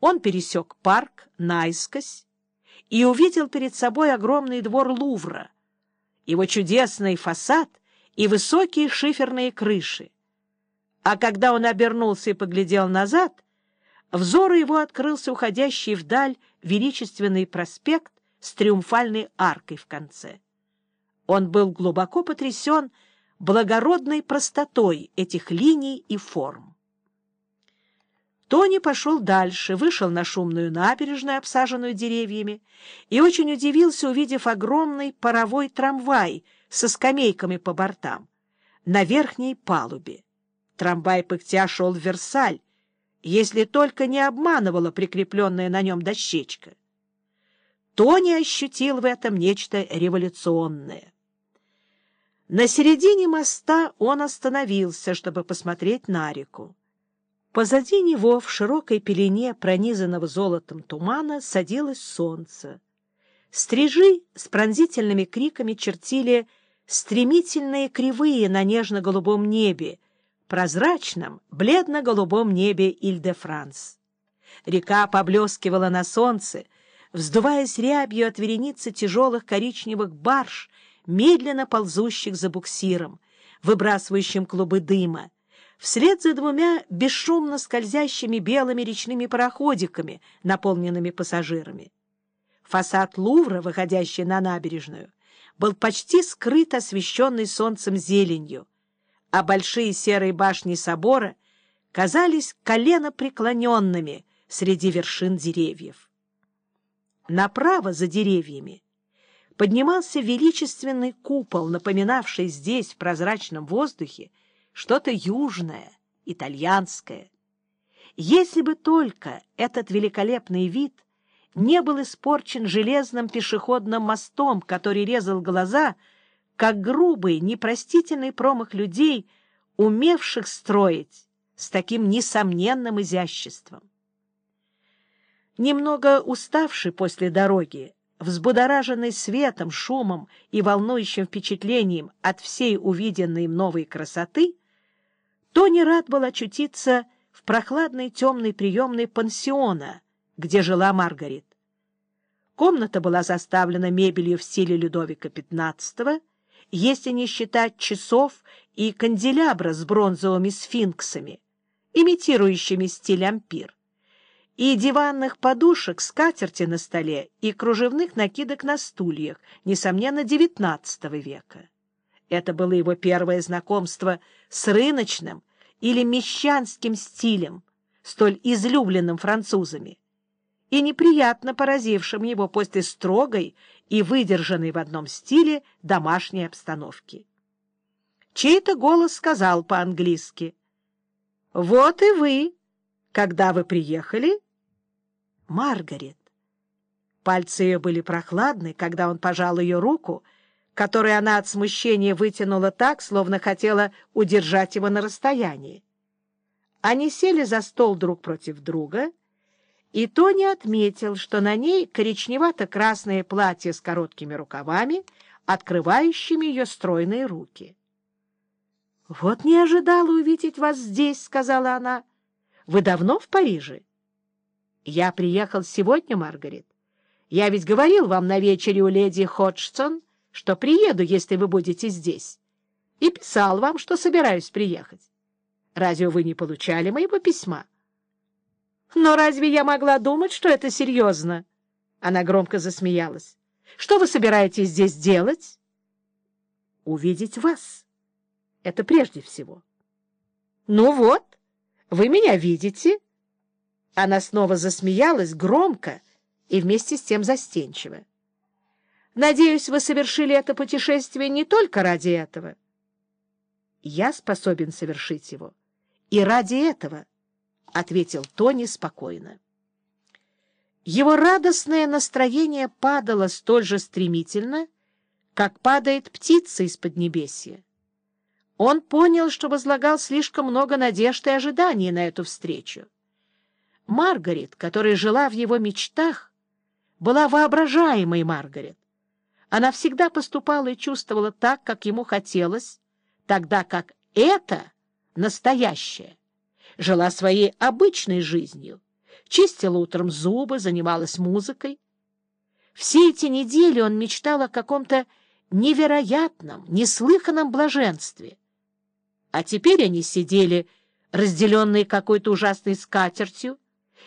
Он пересек парк наискось и увидел перед собой огромный двор Лувра, его чудесный фасад и высокие шиферные крыши. А когда он обернулся и поглядел назад, взору его открылся уходящий вдаль величественный проспект с триумфальной аркой в конце. Он был глубоко потрясен благородной простотой этих линий и форм. Тони пошел дальше, вышел на шумную набережную, обсаженную деревьями, и очень удивился, увидев огромный паровой трамвай со скамейками по бортам на верхней палубе. Трамвай пыхтя шел в Версаль, если только не обманывала прикрепленная на нем дощечка. Тони ощутил в этом нечто революционное. На середине моста он остановился, чтобы посмотреть на реку. Позади него в широкой пелене пронизанного золотом тумана садилось солнце. Стрижи с пронзительными криками чертили стремительные кривые на нежно-голубом небе, прозрачном, бледно-голубом небе Иль-де-Франс. Река поблескивала на солнце, вздуваясь рябью от вереницы тяжелых коричневых барж, медленно ползущих за буксиром, выбрасывающим клубы дыма, вслед за двумя бесшумно скользящими белыми речными пароходиками, наполненными пассажирами. Фасад Лувра, выходящий на набережную, был почти скрыт освещенный солнцем зеленью, а большие серые башни собора казались коленопреклоненными среди вершин деревьев. Направо за деревьями поднимался величественный купол, напоминавший здесь, в прозрачном воздухе, что-то южное, итальянское. Если бы только этот великолепный вид не был испорчен железным пешеходным мостом, который резал глаза, как грубый, непростительный промах людей, умевших строить с таким несомненным изяществом. Немного уставший после дороги, взбудораженный светом, шумом и волнующим впечатлением от всей увиденной им новой красоты, Тони рад был очутиться в прохладной темной приемной пансиона, где жила Маргарит. Комната была заставлена мебелью в стиле Людовика XV, если не считать часов и канделябра с бронзовыми сфинксами, имитирующими стиль ампир, и диванных подушек, скатерти на столе и кружевных накидок на стульях, несомненно, XIX века. Это было его первое знакомство с рыночным или мещанским стилем, столь излюбленным французами, и неприятно поразившим его после строгой и выдержанной в одном стиле домашней обстановки. Чей-то голос сказал по-английски «Вот и вы, когда вы приехали?» «Маргарет». Пальцы ее были прохладны, когда он пожал ее руку, которую она от смущения вытянула так, словно хотела удержать его на расстоянии. Они сели за стол друг против друга, и Тони отметил, что на ней коричневато-красное платье с короткими рукавами, открывающими ее стройные руки. — Вот не ожидала увидеть вас здесь, — сказала она. — Вы давно в Париже? — Я приехал сегодня, Маргарет. Я ведь говорил вам на вечере у леди Ходжсон, что приеду, если вы будете здесь, и писал вам, что собираюсь приехать. Разве вы не получали моего письма? Но разве я могла думать, что это серьезно? Она громко засмеялась. Что вы собираетесь здесь делать? Увидеть вас. Это прежде всего. Ну вот, вы меня видите. Она снова засмеялась громко и вместе с тем застенчиво. Надеюсь, вы совершили это путешествие не только ради этого. Я способен совершить его и ради этого, — ответил Тони спокойно. Его радостное настроение падало столь же стремительно, как падает птица из-под небесья. Он понял, что возлагал слишком много надежд и ожиданий на эту встречу. Маргарет, которая жила в его мечтах, была воображаемой Маргарет. Она всегда поступала и чувствовала так, как ему хотелось, тогда как это, настоящее, жила своей обычной жизнью, чистила утром зубы, занималась музыкой. Все эти недели он мечтал о каком-то невероятном, неслыханном блаженстве. А теперь они сидели, разделенные какой-то ужасной скатертью,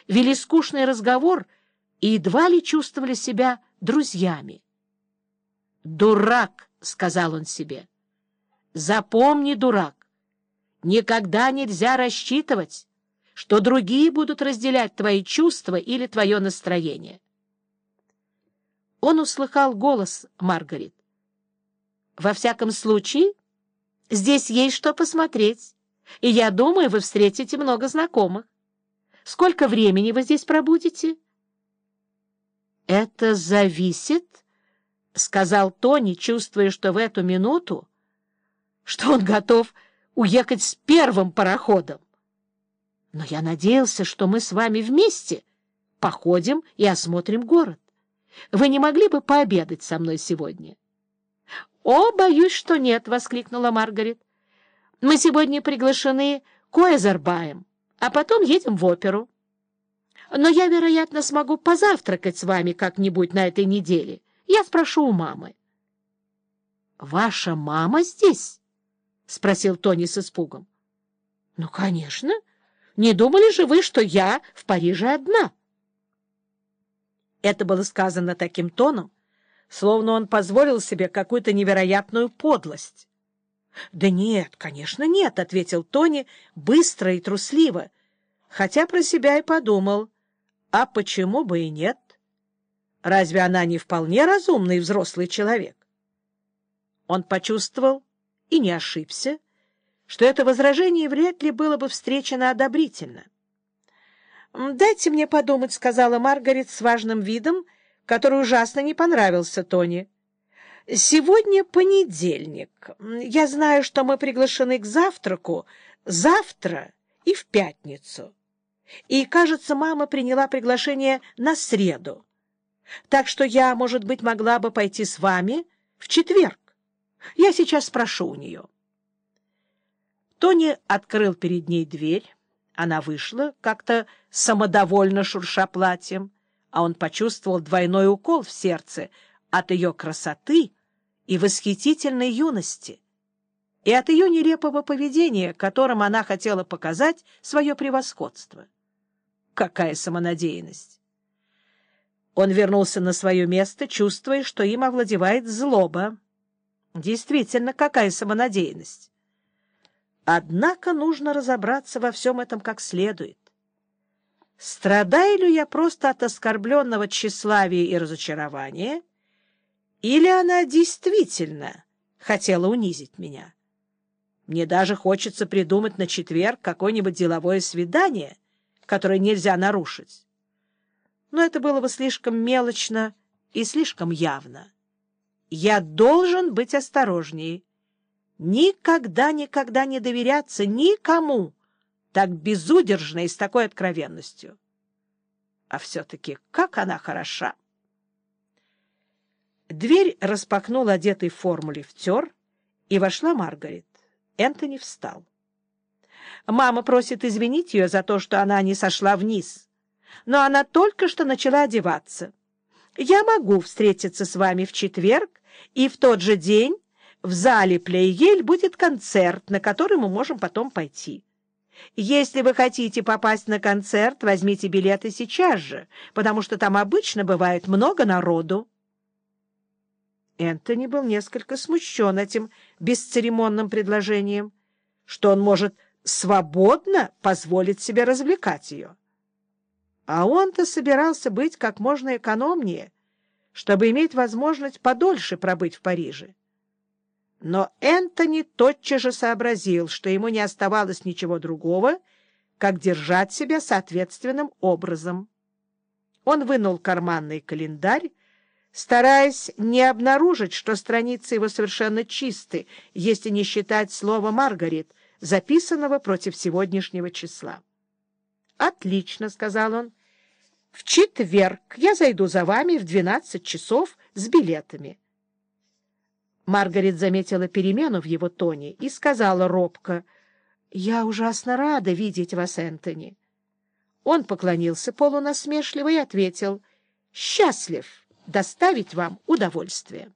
вели скучный разговор и едва ли чувствовали себя друзьями. «Дурак!» — сказал он себе. «Запомни, дурак, никогда нельзя рассчитывать, что другие будут разделять твои чувства или твое настроение». Он услыхал голос Маргарет. «Во всяком случае, здесь есть что посмотреть, и я думаю, вы встретите много знакомых. Сколько времени вы здесь пробудете?» «Это зависит...» — сказал Тони, чувствуя, что в эту минуту, что он готов уехать с первым пароходом. Но я надеялся, что мы с вами вместе походим и осмотрим город. Вы не могли бы пообедать со мной сегодня? — О, боюсь, что нет, — воскликнула Маргарет. — Мы сегодня приглашены к Уэзербаем, а потом едем в оперу. Но я, вероятно, смогу позавтракать с вами как-нибудь на этой неделе. Я спрошу у мамы. — Ваша мама здесь? — спросил Тони с испугом. — Ну, конечно. Не думали же вы, что я в Париже одна? Это было сказано таким тоном, словно он позволил себе какую-то невероятную подлость. — Да нет, конечно, нет, — ответил Тони быстро и трусливо, хотя про себя и подумал. А почему бы и нет? Разве она не вполне разумный взрослый человек? Он почувствовал, и не ошибся, что это возражение вряд ли было бы встречено одобрительно. «Дайте мне подумать», — сказала Маргарет с важным видом, который ужасно не понравился Тони. «Сегодня понедельник. Я знаю, что мы приглашены к завтраку завтра и в пятницу. И, кажется, мама приняла приглашение на среду. Так что я, может быть, могла бы пойти с вами в четверг. Я сейчас спрошу у нее. Тони открыл перед ней дверь. Она вышла, как-то самодовольно шурша платьем, а он почувствовал двойной укол в сердце от ее красоты и восхитительной юности, и от ее нелепого поведения, которым она хотела показать свое превосходство. Какая самонадеянность! Он вернулся на свое место, чувствуя, что им овладевает злоба. Действительно, какая самонадеянность! Однако нужно разобраться во всем этом как следует. Страдаю ли я просто от оскорбленного тщеславия и разочарования, или она действительно хотела унизить меня? Мне даже хочется придумать на четверг какое-нибудь деловое свидание, которое нельзя нарушить. Но это было бы слишком мелочно и слишком явно. Я должен быть осторожнее. Никогда, никогда не доверяться никому так безудержно и с такой откровенностью. А все-таки как она хороша! Дверь распахнул одетый в форму лифтер, и вошла Маргарет. Энтони встал. Мама просит извинить ее за то, что она не сошла вниз, но она только что начала одеваться. Я могу встретиться с вами в четверг, и в тот же день в зале Плейель будет концерт, на который мы можем потом пойти. Если вы хотите попасть на концерт, возьмите билеты сейчас же, потому что там обычно бывает много народу. Энтони был несколько смущен этим бесцеремонным предложением, что он может свободно позволить себе развлекать ее. А он-то собирался быть как можно экономнее, чтобы иметь возможность подольше пробыть в Париже. Но Энтони тотчас же сообразил, что ему не оставалось ничего другого, как держать себя соответственным образом. Он вынул карманный календарь, стараясь не обнаружить, что страницы его совершенно чисты, если не считать слова «Маргарет», записанного против сегодняшнего числа. «Отлично», — сказал он. «В четверг я зайду за вами в двенадцать часов с билетами». Маргарет заметила перемену в его тоне и сказала робко, «Я ужасно рада видеть вас, Энтони». Он поклонился полунасмешливо и ответил «Счастлив доставить вам удовольствие».